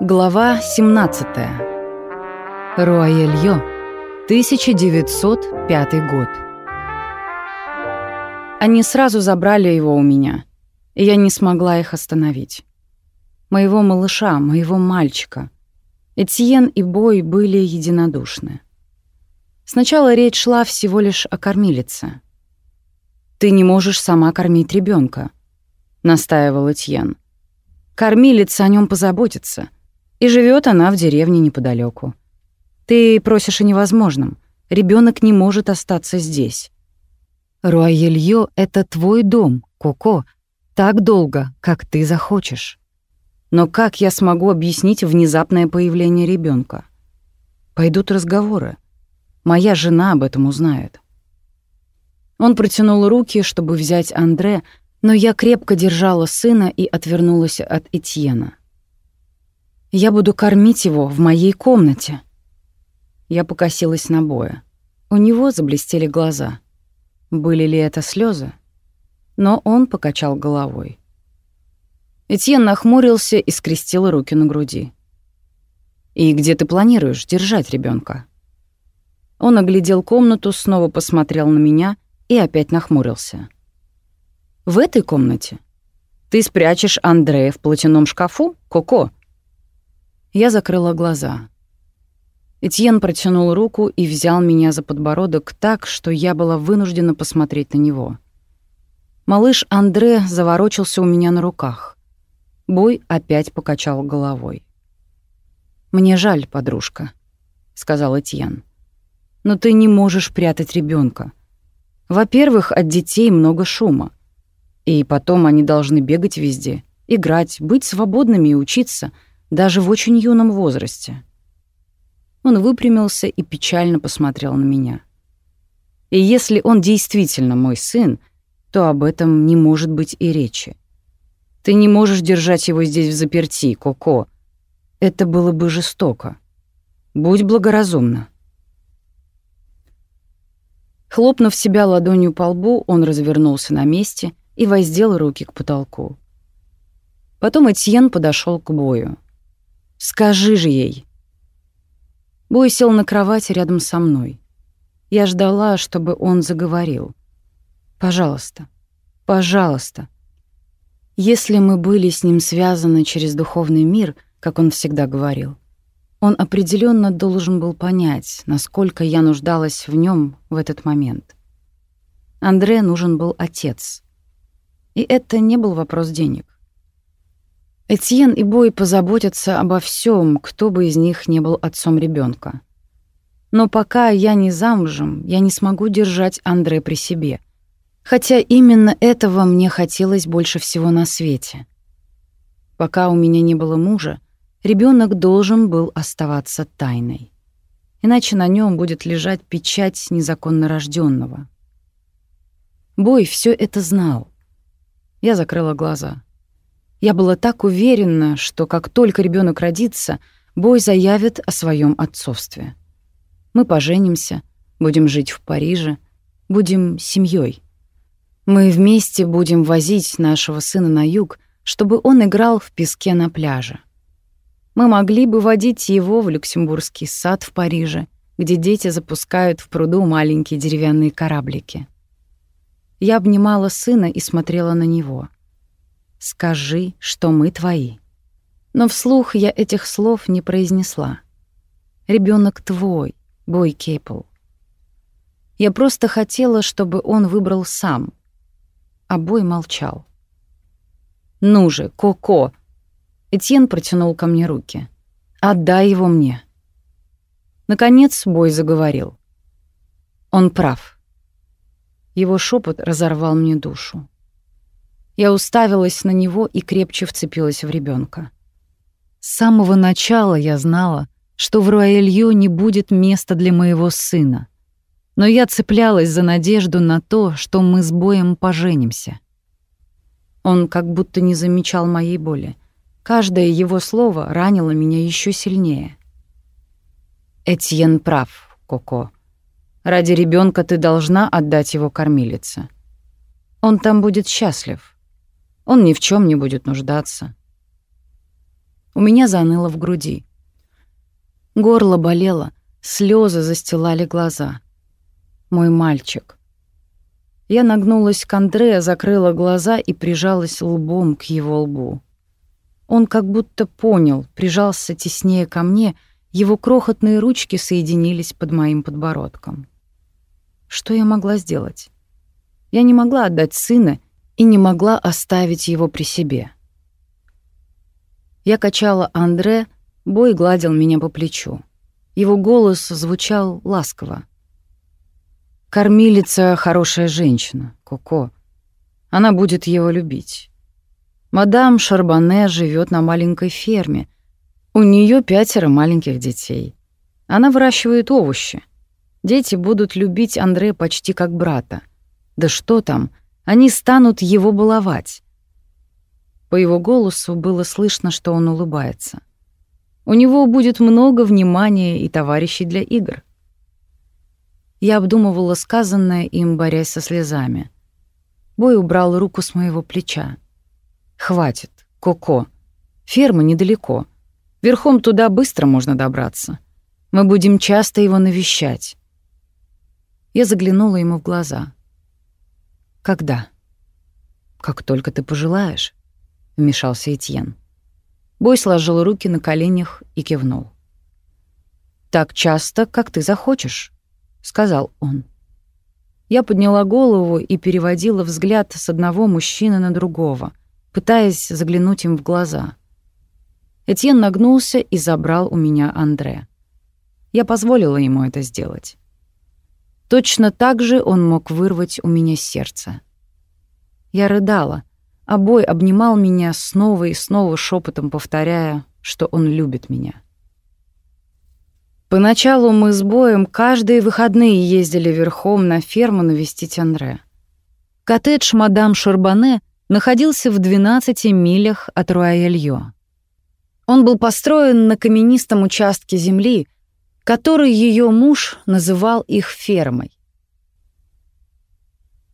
Глава 17. Руаэльё, 1905 год. Они сразу забрали его у меня, и я не смогла их остановить. Моего малыша, моего мальчика. Этьен и Бой были единодушны. Сначала речь шла всего лишь о кормилице. «Ты не можешь сама кормить ребенка, настаивал Этьен. «Кормилица о нем позаботится». И живет она в деревне неподалеку. Ты просишь о невозможном. Ребенок не может остаться здесь. Руаельё — это твой дом, Коко, так долго, как ты захочешь. Но как я смогу объяснить внезапное появление ребенка? Пойдут разговоры. Моя жена об этом узнает. Он протянул руки, чтобы взять Андре, но я крепко держала сына и отвернулась от Этьена. Я буду кормить его в моей комнате. Я покосилась на Боя. У него заблестели глаза. Были ли это слезы? Но он покачал головой. Этьен нахмурился и скрестил руки на груди. «И где ты планируешь держать ребенка? Он оглядел комнату, снова посмотрел на меня и опять нахмурился. «В этой комнате? Ты спрячешь Андрея в платяном шкафу, Коко?» Я закрыла глаза. Этьен протянул руку и взял меня за подбородок так, что я была вынуждена посмотреть на него. Малыш Андре заворочился у меня на руках. Бой опять покачал головой. «Мне жаль, подружка», — сказал Этьен. «Но ты не можешь прятать ребенка. Во-первых, от детей много шума. И потом они должны бегать везде, играть, быть свободными и учиться — даже в очень юном возрасте. Он выпрямился и печально посмотрел на меня. И если он действительно мой сын, то об этом не может быть и речи. Ты не можешь держать его здесь в заперти, Коко. Это было бы жестоко. Будь благоразумна. Хлопнув себя ладонью по лбу, он развернулся на месте и воздел руки к потолку. Потом Этьен подошел к бою. Скажи же ей. Бой сел на кровати рядом со мной. Я ждала, чтобы он заговорил. Пожалуйста, пожалуйста. Если мы были с ним связаны через духовный мир, как он всегда говорил, он определенно должен был понять, насколько я нуждалась в нем в этот момент. Андре нужен был отец. И это не был вопрос денег. Этьен и Бой позаботятся обо всем, кто бы из них не был отцом ребенка. Но пока я не замужем, я не смогу держать Андре при себе. Хотя именно этого мне хотелось больше всего на свете. Пока у меня не было мужа, ребенок должен был оставаться тайной. Иначе на нем будет лежать печать незаконно рожденного. Бой все это знал. Я закрыла глаза. Я была так уверена, что как только ребенок родится, Бой заявит о своем отцовстве. Мы поженимся, будем жить в Париже, будем семьей. Мы вместе будем возить нашего сына на юг, чтобы он играл в песке на пляже. Мы могли бы водить его в Люксембургский сад в Париже, где дети запускают в пруду маленькие деревянные кораблики. Я обнимала сына и смотрела на него — «Скажи, что мы твои». Но вслух я этих слов не произнесла. Ребенок твой, Бой Кейпл. Я просто хотела, чтобы он выбрал сам. А Бой молчал. «Ну же, Коко!» Этьен протянул ко мне руки. «Отдай его мне». Наконец Бой заговорил. Он прав. Его шепот разорвал мне душу. Я уставилась на него и крепче вцепилась в ребенка. С самого начала я знала, что в Руаэлью не будет места для моего сына. Но я цеплялась за надежду на то, что мы с Боем поженимся. Он как будто не замечал моей боли. Каждое его слово ранило меня еще сильнее. Этьен прав, Коко. Ради ребенка ты должна отдать его кормилице. Он там будет счастлив. Он ни в чем не будет нуждаться. У меня заныло в груди. Горло болело, слезы застилали глаза. Мой мальчик. Я нагнулась к Андре, закрыла глаза и прижалась лбом к его лбу. Он как будто понял, прижался теснее ко мне, его крохотные ручки соединились под моим подбородком. Что я могла сделать? Я не могла отдать сына и не могла оставить его при себе. Я качала Андре, Бой гладил меня по плечу. Его голос звучал ласково. Кормилица — хорошая женщина, Коко. Она будет его любить. Мадам Шарбане живет на маленькой ферме. У нее пятеро маленьких детей. Она выращивает овощи. Дети будут любить Андре почти как брата. Да что там, они станут его баловать. По его голосу было слышно, что он улыбается. У него будет много внимания и товарищей для игр. Я обдумывала сказанное им, борясь со слезами. Бой убрал руку с моего плеча. «Хватит, Коко. Ферма недалеко. Верхом туда быстро можно добраться. Мы будем часто его навещать». Я заглянула ему в глаза. «Когда?» «Как только ты пожелаешь», — вмешался Этьен. Бой сложил руки на коленях и кивнул. «Так часто, как ты захочешь», — сказал он. Я подняла голову и переводила взгляд с одного мужчины на другого, пытаясь заглянуть им в глаза. Этьен нагнулся и забрал у меня Андре. Я позволила ему это сделать. Точно так же он мог вырвать у меня сердце. Я рыдала, а Бой обнимал меня снова и снова шепотом повторяя, что он любит меня. Поначалу мы с Боем каждые выходные ездили верхом на ферму навестить Андре. Коттедж мадам Шарбане находился в 12 милях от Руаэльё. Он был построен на каменистом участке земли, который ее муж называл их фермой.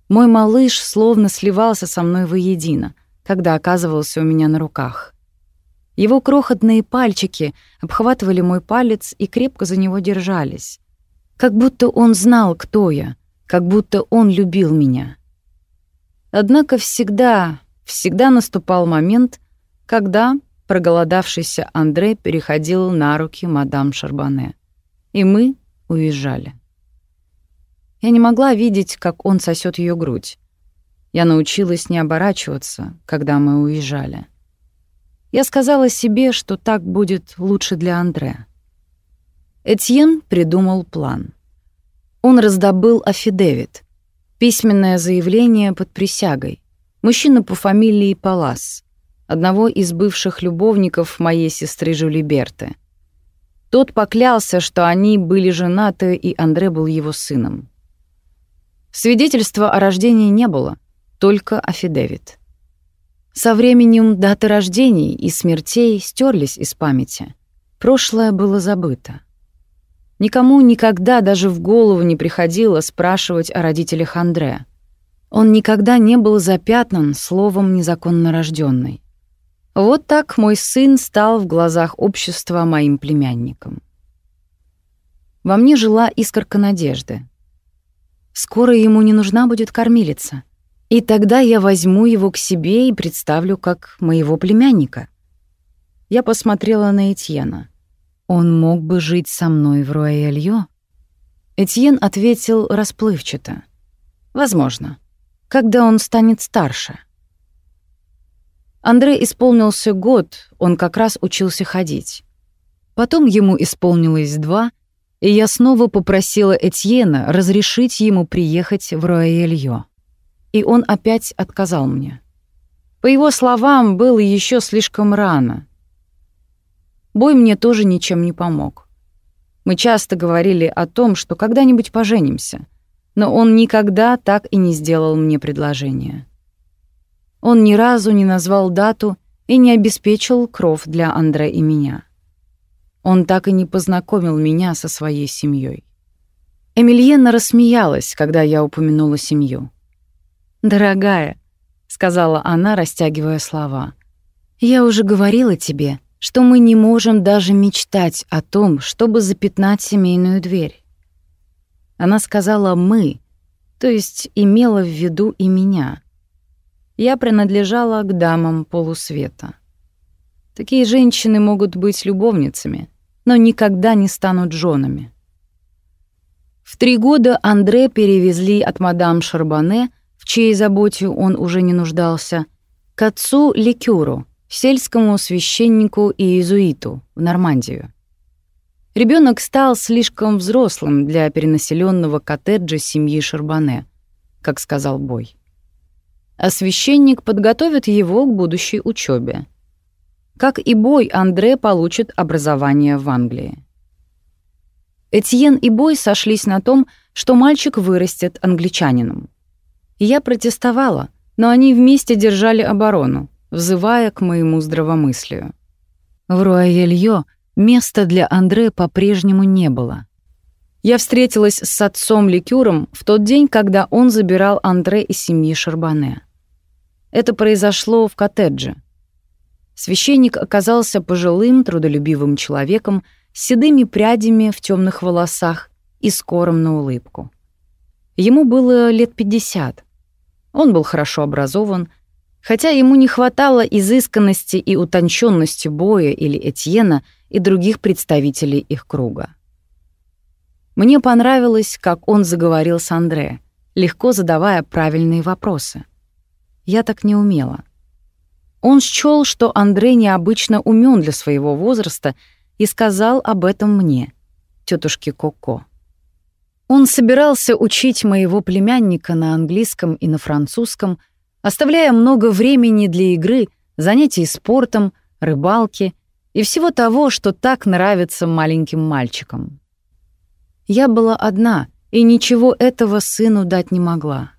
Мой малыш словно сливался со мной воедино, когда оказывался у меня на руках. Его крохотные пальчики обхватывали мой палец и крепко за него держались. Как будто он знал, кто я, как будто он любил меня. Однако всегда, всегда наступал момент, когда проголодавшийся Андре переходил на руки мадам Шарбане, и мы уезжали. Я не могла видеть, как он сосет ее грудь. Я научилась не оборачиваться, когда мы уезжали. Я сказала себе, что так будет лучше для Андре. Этьен придумал план. Он раздобыл афидевит, письменное заявление под присягой, мужчина по фамилии Палас, одного из бывших любовников моей сестры Жюлиберты. Тот поклялся, что они были женаты, и Андре был его сыном. Свидетельства о рождении не было, только афидевит. Со временем даты рождений и смертей стерлись из памяти. Прошлое было забыто. Никому никогда даже в голову не приходило спрашивать о родителях Андре. Он никогда не был запятнан словом незаконно рожденный. Вот так мой сын стал в глазах общества моим племянником. Во мне жила искорка надежды. Скоро ему не нужна будет кормилица — и тогда я возьму его к себе и представлю как моего племянника. Я посмотрела на Этьена. Он мог бы жить со мной в Руаэльё? Этьен ответил расплывчато. Возможно, когда он станет старше. Андре исполнился год, он как раз учился ходить. Потом ему исполнилось два, и я снова попросила Этьена разрешить ему приехать в Руаэльё и он опять отказал мне. По его словам, было еще слишком рано. Бой мне тоже ничем не помог. Мы часто говорили о том, что когда-нибудь поженимся, но он никогда так и не сделал мне предложение. Он ни разу не назвал дату и не обеспечил кров для Андре и меня. Он так и не познакомил меня со своей семьей. Эмильена рассмеялась, когда я упомянула семью. «Дорогая», — сказала она, растягивая слова, — «я уже говорила тебе, что мы не можем даже мечтать о том, чтобы запятнать семейную дверь. Она сказала «мы», то есть имела в виду и меня. Я принадлежала к дамам полусвета. Такие женщины могут быть любовницами, но никогда не станут женами. В три года Андре перевезли от мадам Шарбане, в чьей заботе он уже не нуждался, к отцу Ликюру, сельскому священнику и иезуиту в Нормандию. Ребенок стал слишком взрослым для перенаселенного коттеджа семьи Шарбане, как сказал Бой. А священник подготовит его к будущей учебе. Как и Бой, Андре получит образование в Англии. Этьен и Бой сошлись на том, что мальчик вырастет англичанином. Я протестовала, но они вместе держали оборону, взывая к моему здравомыслию. В Руаельё места для Андре по-прежнему не было. Я встретилась с отцом Ликюром в тот день, когда он забирал Андре из семьи Шарбане. Это произошло в коттедже. Священник оказался пожилым, трудолюбивым человеком, с седыми прядями в темных волосах и скором на улыбку. Ему было лет 50. Он был хорошо образован, хотя ему не хватало изысканности и утонченности Боя или Этьена и других представителей их круга. Мне понравилось, как он заговорил с Андре, легко задавая правильные вопросы. Я так не умела. Он счёл, что Андре необычно умен для своего возраста — и сказал об этом мне, тетушке Коко. Он собирался учить моего племянника на английском и на французском, оставляя много времени для игры, занятий спортом, рыбалки и всего того, что так нравится маленьким мальчикам. Я была одна и ничего этого сыну дать не могла.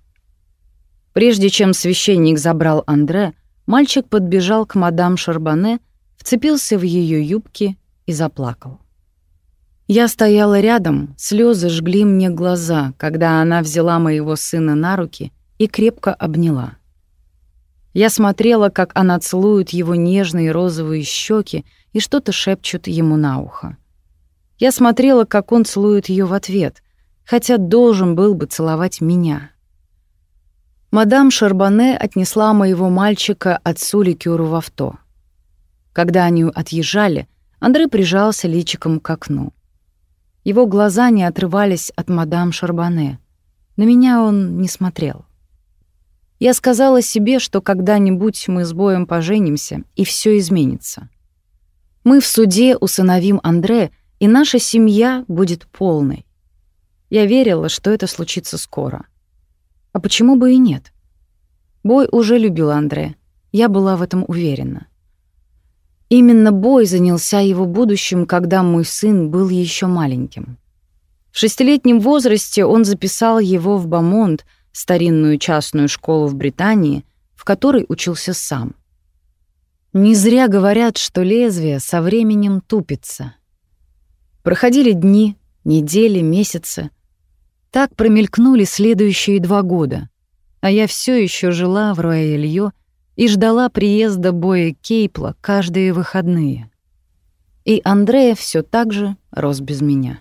Прежде чем священник забрал Андре, мальчик подбежал к мадам Шарбане, вцепился в ее юбки и заплакал. Я стояла рядом, слезы жгли мне глаза, когда она взяла моего сына на руки и крепко обняла. Я смотрела, как она целует его нежные розовые щеки и что-то шепчет ему на ухо. Я смотрела, как он целует ее в ответ, хотя должен был бы целовать меня. Мадам Шарбане отнесла моего мальчика отцу Ликюру в авто. Когда они отъезжали, Андрей прижался личиком к окну. Его глаза не отрывались от мадам Шарбане. На меня он не смотрел. Я сказала себе, что когда-нибудь мы с Боем поженимся, и все изменится. Мы в суде усыновим Андре, и наша семья будет полной. Я верила, что это случится скоро. А почему бы и нет? Бой уже любил Андре. Я была в этом уверена. Именно бой занялся его будущим, когда мой сын был еще маленьким. В шестилетнем возрасте он записал его в Бамонт, старинную частную школу в Британии, в которой учился сам. Не зря говорят, что лезвие со временем тупится. Проходили дни, недели, месяцы. Так промелькнули следующие два года, а я все еще жила в Руэльё и ждала приезда Боя Кейпла каждые выходные. И Андрея все так же рос без меня.